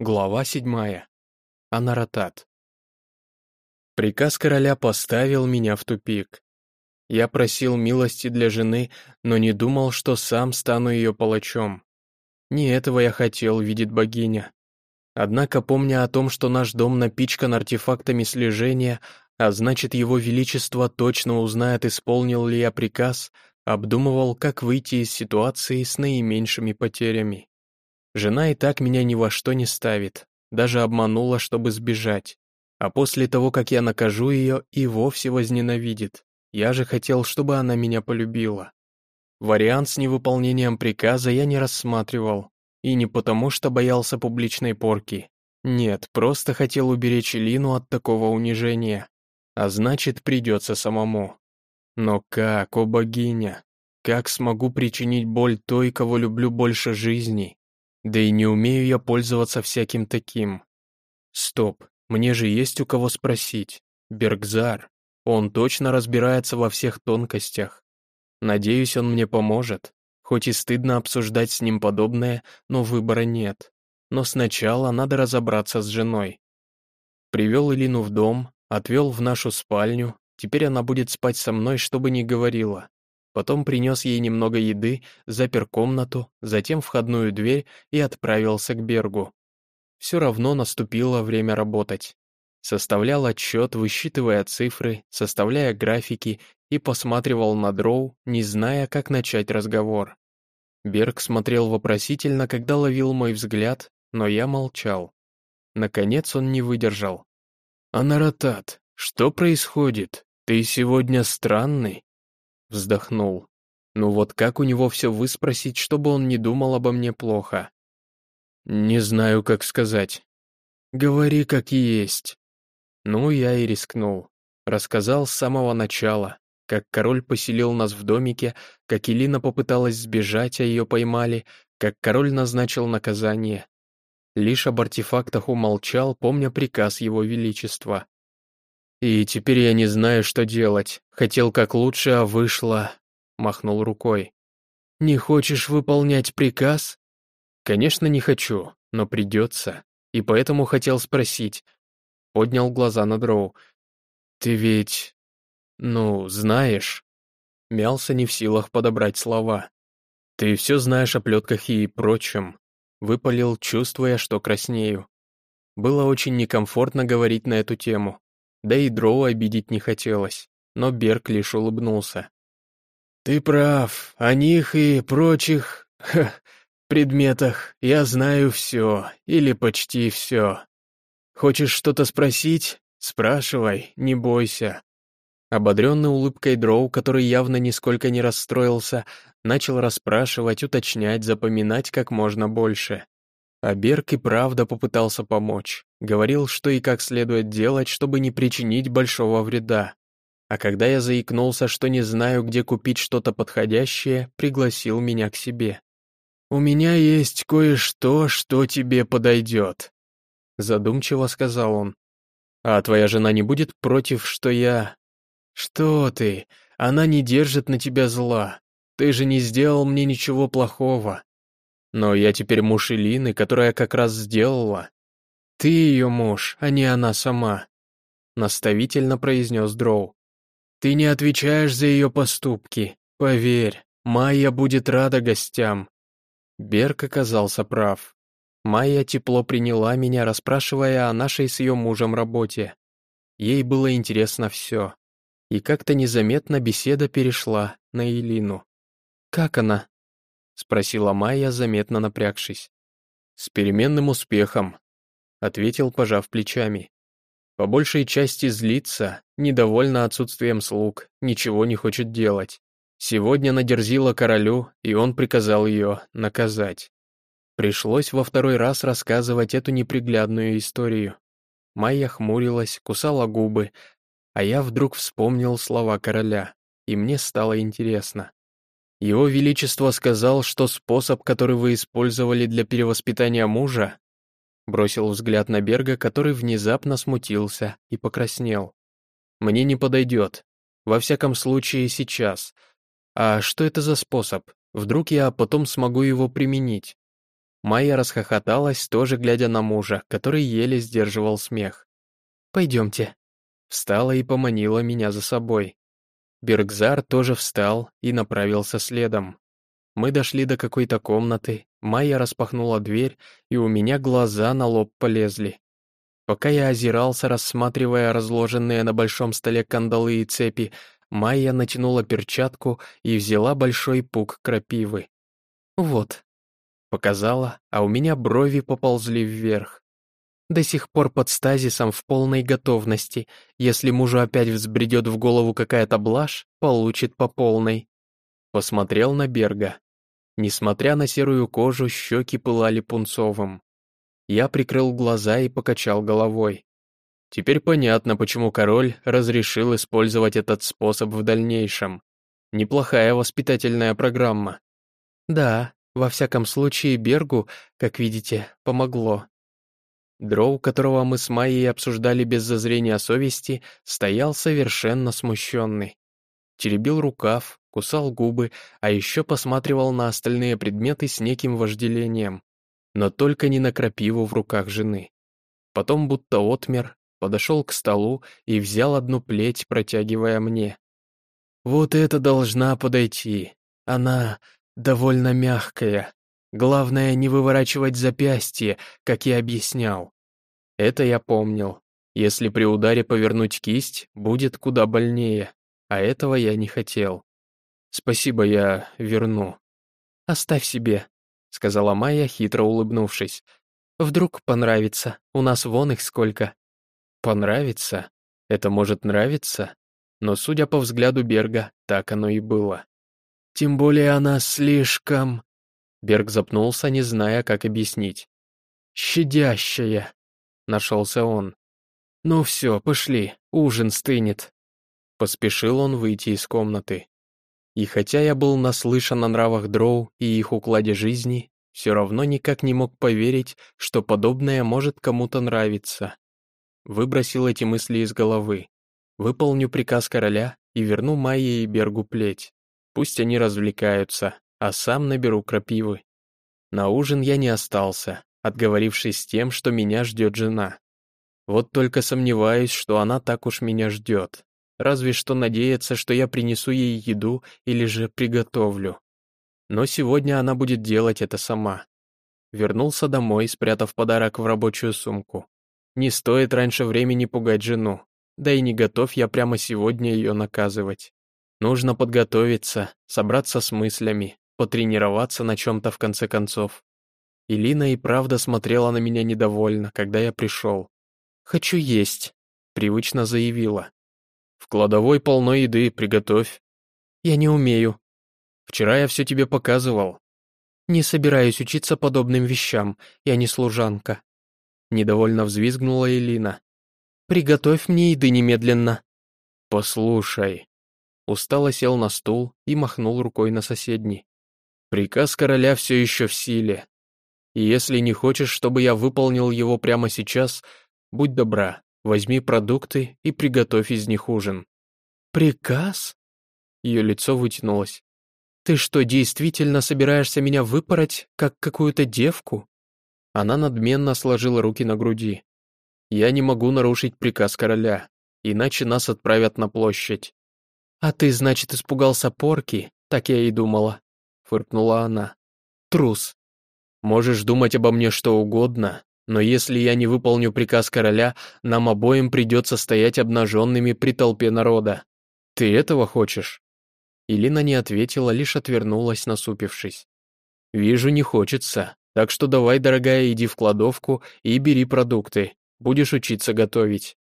Глава седьмая. Анаратат. Приказ короля поставил меня в тупик. Я просил милости для жены, но не думал, что сам стану ее палачом. Не этого я хотел, видит богиня. Однако, помня о том, что наш дом напичкан артефактами слежения, а значит, его величество точно узнает, исполнил ли я приказ, обдумывал, как выйти из ситуации с наименьшими потерями. Жена и так меня ни во что не ставит, даже обманула, чтобы сбежать. А после того, как я накажу ее, и вовсе возненавидит. Я же хотел, чтобы она меня полюбила. Вариант с невыполнением приказа я не рассматривал. И не потому, что боялся публичной порки. Нет, просто хотел уберечь Лину от такого унижения. А значит, придется самому. Но как, о богиня? Как смогу причинить боль той, кого люблю больше жизни? Да и не умею я пользоваться всяким таким. Стоп, мне же есть у кого спросить. Бергзар. Он точно разбирается во всех тонкостях. Надеюсь, он мне поможет. Хоть и стыдно обсуждать с ним подобное, но выбора нет. Но сначала надо разобраться с женой. Привел Илину в дом, отвел в нашу спальню, теперь она будет спать со мной, чтобы не говорила. Потом принес ей немного еды, запер комнату, затем входную дверь и отправился к Бергу. Все равно наступило время работать. Составлял отчет, высчитывая цифры, составляя графики и посматривал на дроу, не зная, как начать разговор. Берг смотрел вопросительно, когда ловил мой взгляд, но я молчал. Наконец он не выдержал. «Анаратат, что происходит? Ты сегодня странный?» Вздохнул. Ну вот как у него все выспросить, чтобы он не думал обо мне плохо? Не знаю, как сказать. Говори, как есть. Ну, я и рискнул. Рассказал с самого начала, как король поселил нас в домике, как Элина попыталась сбежать, а ее поймали, как король назначил наказание. Лишь об артефактах умолчал, помня приказ его величества. И теперь я не знаю, что делать. Хотел как лучше, а вышло...» Махнул рукой. «Не хочешь выполнять приказ?» «Конечно, не хочу, но придется. И поэтому хотел спросить». Поднял глаза на Дроу. «Ты ведь... ну, знаешь...» Мялся не в силах подобрать слова. «Ты все знаешь о плетках и прочем». Выпалил, чувствуя, что краснею. Было очень некомфортно говорить на эту тему да и Дроу обидеть не хотелось, но Берг лишь улыбнулся. «Ты прав, о них и прочих ха, предметах я знаю все, или почти все. Хочешь что-то спросить? Спрашивай, не бойся». Ободренный улыбкой Дроу, который явно нисколько не расстроился, начал расспрашивать, уточнять, запоминать как можно больше. А Берг и правда попытался помочь. Говорил, что и как следует делать, чтобы не причинить большого вреда. А когда я заикнулся, что не знаю, где купить что-то подходящее, пригласил меня к себе. «У меня есть кое-что, что тебе подойдет», — задумчиво сказал он. «А твоя жена не будет против, что я...» «Что ты? Она не держит на тебя зла. Ты же не сделал мне ничего плохого. Но я теперь муж Илины, которая как раз сделала. Ты ее муж, а не она сама», — наставительно произнес Дроу. «Ты не отвечаешь за ее поступки. Поверь, Майя будет рада гостям». Берг оказался прав. Майя тепло приняла меня, расспрашивая о нашей с ее мужем работе. Ей было интересно все. И как-то незаметно беседа перешла на Илину. «Как она?» — спросила Майя, заметно напрягшись. «С переменным успехом», — ответил, пожав плечами. «По большей части злится, недовольна отсутствием слуг, ничего не хочет делать. Сегодня надерзила королю, и он приказал ее наказать. Пришлось во второй раз рассказывать эту неприглядную историю. Майя хмурилась, кусала губы, а я вдруг вспомнил слова короля, и мне стало интересно. Его Величество сказал, что способ, который вы использовали для перевоспитания мужа, бросил взгляд на Берга, который внезапно смутился и покраснел. Мне не подойдет. Во всяком случае, сейчас. А что это за способ? Вдруг я потом смогу его применить? Майя расхохоталась, тоже глядя на мужа, который еле сдерживал смех. «Пойдемте». Встала и поманила меня за собой. Бергзар тоже встал и направился следом. Мы дошли до какой-то комнаты, Майя распахнула дверь, и у меня глаза на лоб полезли. Пока я озирался, рассматривая разложенные на большом столе кандалы и цепи, Майя натянула перчатку и взяла большой пук крапивы. «Вот», — показала, а у меня брови поползли вверх. До сих пор под стазисом в полной готовности. Если мужу опять взбредет в голову какая-то блажь, получит по полной. Посмотрел на Берга. Несмотря на серую кожу, щеки пылали пунцовым. Я прикрыл глаза и покачал головой. Теперь понятно, почему король разрешил использовать этот способ в дальнейшем. Неплохая воспитательная программа. Да, во всяком случае, Бергу, как видите, помогло. Дроу, которого мы с Майей обсуждали без зазрения совести, стоял совершенно смущенный. Теребил рукав, кусал губы, а еще посматривал на остальные предметы с неким вожделением. Но только не на крапиву в руках жены. Потом будто отмер, подошел к столу и взял одну плеть, протягивая мне. «Вот это должна подойти. Она довольно мягкая. Главное, не выворачивать запястье, как я объяснял. Это я помнил. Если при ударе повернуть кисть, будет куда больнее, а этого я не хотел. Спасибо, я верну. Оставь себе, сказала Майя, хитро улыбнувшись. Вдруг понравится, у нас вон их сколько. Понравится? Это может нравиться? Но, судя по взгляду Берга, так оно и было. Тем более она слишком... Берг запнулся, не зная, как объяснить. «Щадящая», — нашелся он. «Ну все, пошли, ужин стынет». Поспешил он выйти из комнаты. И хотя я был наслышан о нравах дроу и их укладе жизни, все равно никак не мог поверить, что подобное может кому-то нравиться. Выбросил эти мысли из головы. Выполню приказ короля и верну Майе и Бергу плеть. Пусть они развлекаются, а сам наберу крапивы. На ужин я не остался, отговорившись тем, что меня ждет жена. Вот только сомневаюсь, что она так уж меня ждет. Разве что надеется, что я принесу ей еду или же приготовлю. Но сегодня она будет делать это сама. Вернулся домой, спрятав подарок в рабочую сумку. Не стоит раньше времени пугать жену, да и не готов я прямо сегодня ее наказывать. Нужно подготовиться, собраться с мыслями, потренироваться на чем-то в конце концов. Илина и правда смотрела на меня недовольно, когда я пришел. «Хочу есть», — привычно заявила. «В кладовой полно еды, приготовь». «Я не умею». «Вчера я все тебе показывал». «Не собираюсь учиться подобным вещам, я не служанка». Недовольно взвизгнула Элина. «Приготовь мне еды немедленно». «Послушай». Устало сел на стул и махнул рукой на соседний. Приказ короля все еще в силе. И если не хочешь, чтобы я выполнил его прямо сейчас, будь добра, возьми продукты и приготовь из них ужин». «Приказ?» Ее лицо вытянулось. «Ты что, действительно собираешься меня выпороть, как какую-то девку?» Она надменно сложила руки на груди. «Я не могу нарушить приказ короля, иначе нас отправят на площадь». «А ты, значит, испугался порки?» Так я и думала фыркнула она. «Трус. Можешь думать обо мне что угодно, но если я не выполню приказ короля, нам обоим придется стоять обнаженными при толпе народа. Ты этого хочешь?» Илина не ответила, лишь отвернулась, насупившись. «Вижу, не хочется, так что давай, дорогая, иди в кладовку и бери продукты, будешь учиться готовить».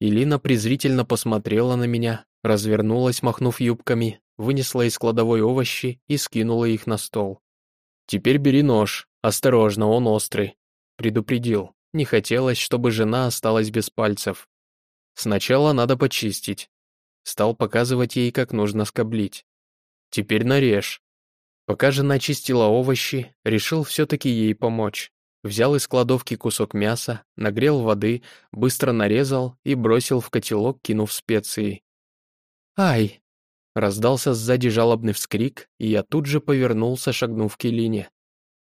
Илина презрительно посмотрела на меня, развернулась, махнув юбками, вынесла из кладовой овощи и скинула их на стол. «Теперь бери нож, осторожно, он острый», — предупредил. Не хотелось, чтобы жена осталась без пальцев. «Сначала надо почистить». Стал показывать ей, как нужно скоблить. «Теперь нарежь». Пока жена чистила овощи, решил все-таки ей помочь. Взял из кладовки кусок мяса, нагрел воды, быстро нарезал и бросил в котелок, кинув специи. «Ай!» Раздался сзади жалобный вскрик, и я тут же повернулся, шагнув к Элине.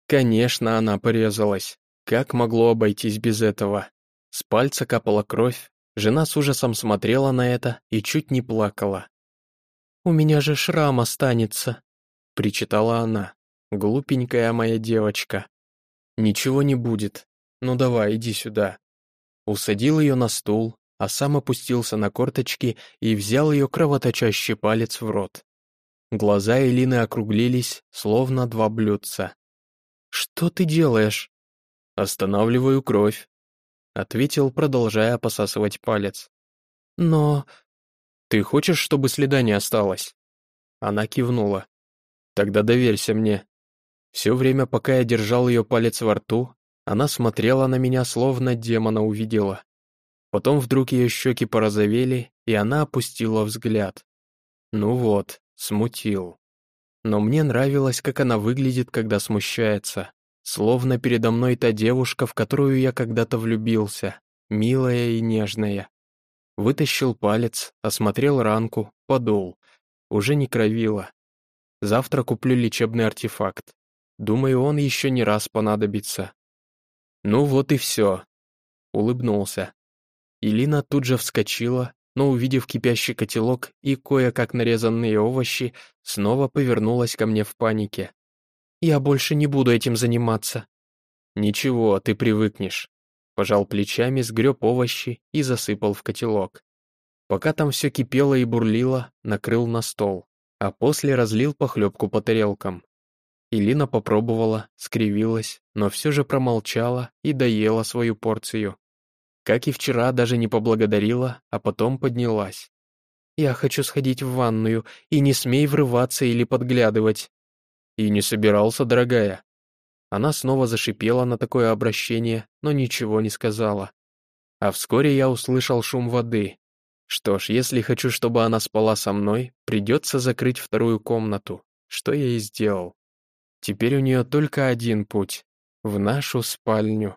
Конечно, она порезалась. Как могло обойтись без этого? С пальца капала кровь, жена с ужасом смотрела на это и чуть не плакала. «У меня же шрам останется», — причитала она. «Глупенькая моя девочка». «Ничего не будет. Ну давай, иди сюда». Усадил ее на стул, а сам опустился на корточки и взял ее кровоточащий палец в рот. Глаза Элины округлились, словно два блюдца. «Что ты делаешь?» «Останавливаю кровь», — ответил, продолжая посасывать палец. «Но...» «Ты хочешь, чтобы следа не осталось?» Она кивнула. «Тогда доверься мне». Все время, пока я держал ее палец во рту, она смотрела на меня, словно демона увидела. Потом вдруг ее щеки порозовели, и она опустила взгляд. Ну вот, смутил. Но мне нравилось, как она выглядит, когда смущается. Словно передо мной та девушка, в которую я когда-то влюбился, милая и нежная. Вытащил палец, осмотрел ранку, подул. Уже не кровило. Завтра куплю лечебный артефакт. Думаю, он еще не раз понадобится. Ну вот и все. Улыбнулся. Илина тут же вскочила, но, увидев кипящий котелок и кое-как нарезанные овощи, снова повернулась ко мне в панике. «Я больше не буду этим заниматься». «Ничего, ты привыкнешь». Пожал плечами, сгреб овощи и засыпал в котелок. Пока там все кипело и бурлило, накрыл на стол, а после разлил похлебку по тарелкам. Илина попробовала, скривилась, но все же промолчала и доела свою порцию. Как и вчера, даже не поблагодарила, а потом поднялась. «Я хочу сходить в ванную, и не смей врываться или подглядывать». «И не собирался, дорогая». Она снова зашипела на такое обращение, но ничего не сказала. А вскоре я услышал шум воды. Что ж, если хочу, чтобы она спала со мной, придется закрыть вторую комнату, что я и сделал. Теперь у нее только один путь — в нашу спальню.